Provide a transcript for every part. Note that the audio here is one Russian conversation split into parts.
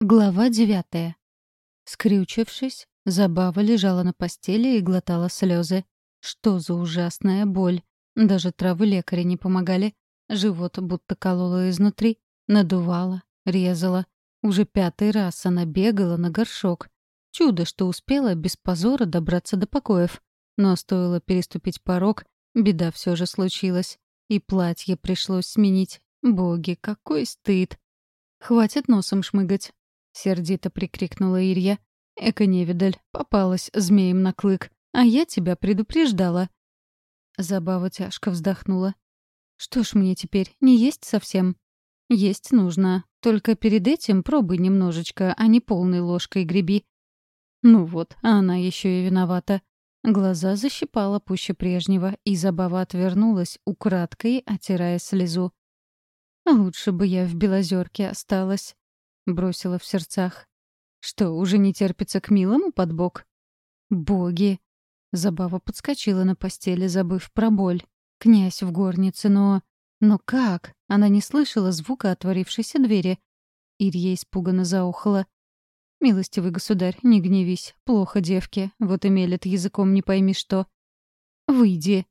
Глава девятая. Скрючившись, Забава лежала на постели и глотала слезы. Что за ужасная боль. Даже травы лекаря не помогали. Живот будто кололо изнутри, надувало, резало. Уже пятый раз она бегала на горшок. Чудо, что успела без позора добраться до покоев. Но стоило переступить порог, беда все же случилась. И платье пришлось сменить. Боги, какой стыд! «Хватит носом шмыгать», — сердито прикрикнула Ирья. «Эко-невидаль, попалась змеем на клык, а я тебя предупреждала». Забава тяжко вздохнула. «Что ж мне теперь, не есть совсем?» «Есть нужно, только перед этим пробуй немножечко, а не полной ложкой греби». Ну вот, а она еще и виновата. Глаза защипала пуще прежнего, и Забава отвернулась, украдкой отирая слезу. «Лучше бы я в Белозерке осталась», — бросила в сердцах. «Что, уже не терпится к милому под бок?» «Боги!» Забава подскочила на постели, забыв про боль. Князь в горнице, но... Но как? Она не слышала звука отворившейся двери. Ирья испуганно заохала. «Милостивый государь, не гневись. Плохо девке. Вот и мелет языком не пойми что». «Выйди»,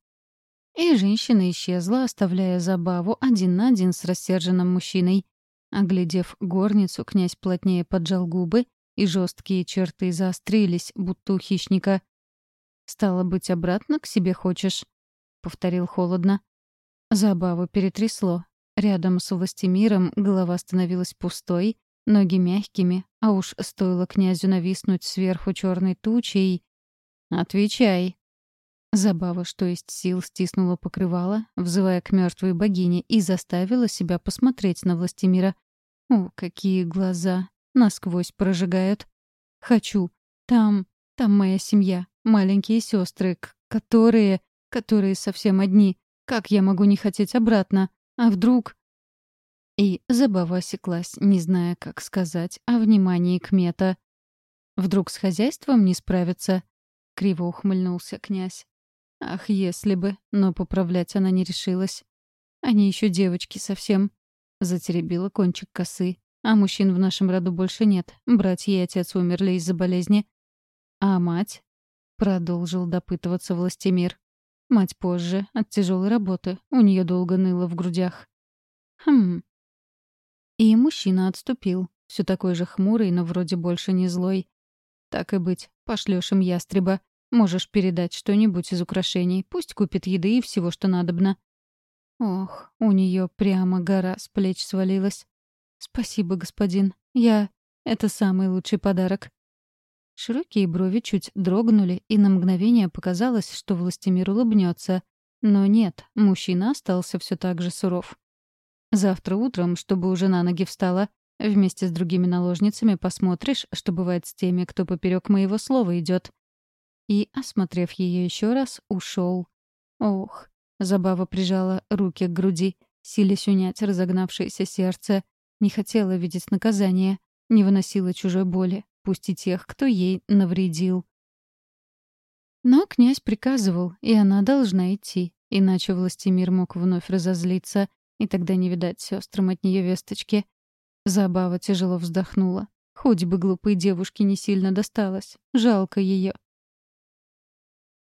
и женщина исчезла, оставляя забаву один на один с рассерженным мужчиной. Оглядев горницу, князь плотнее поджал губы, и жесткие черты заострились, будто у хищника. «Стало быть, обратно к себе хочешь?» — повторил холодно. Забаву перетрясло. Рядом с властемиром голова становилась пустой, ноги мягкими, а уж стоило князю нависнуть сверху черной тучей. «Отвечай!» Забава, что есть сил, стиснула покрывало, взывая к мертвой богине, и заставила себя посмотреть на властемира. О, какие глаза! Насквозь прожигают. Хочу. Там, там моя семья, маленькие сестры, которые, которые совсем одни. Как я могу не хотеть обратно? А вдруг... И Забава осеклась, не зная, как сказать о внимании к мета. «Вдруг с хозяйством не справится?» — криво ухмыльнулся князь. Ах, если бы, но поправлять она не решилась. Они еще девочки совсем. Затеребила кончик косы. А мужчин в нашем роду больше нет. Братья и отец умерли из-за болезни. А мать? Продолжил допытываться властемир. Мать позже, от тяжелой работы. У нее долго ныло в грудях. Хм. И мужчина отступил. Все такой же хмурый, но вроде больше не злой. Так и быть, пошлешь им ястреба. Можешь передать что-нибудь из украшений. Пусть купит еды и всего, что надобно. Ох, у нее прямо гора с плеч свалилась. Спасибо, господин. Я... Это самый лучший подарок. Широкие брови чуть дрогнули, и на мгновение показалось, что Властимир улыбнется. Но нет, мужчина остался все так же суров. Завтра утром, чтобы уже на ноги встала, вместе с другими наложницами посмотришь, что бывает с теми, кто поперек моего слова идет и, осмотрев ее еще раз, ушел. Ох, Забава прижала руки к груди, силясь унять разогнавшееся сердце. Не хотела видеть наказания, не выносила чужой боли, пусть и тех, кто ей навредил. Но князь приказывал, и она должна идти, иначе властемир мог вновь разозлиться, и тогда не видать сестрам от нее весточки. Забава тяжело вздохнула. Хоть бы глупой девушке не сильно досталось. Жалко ее.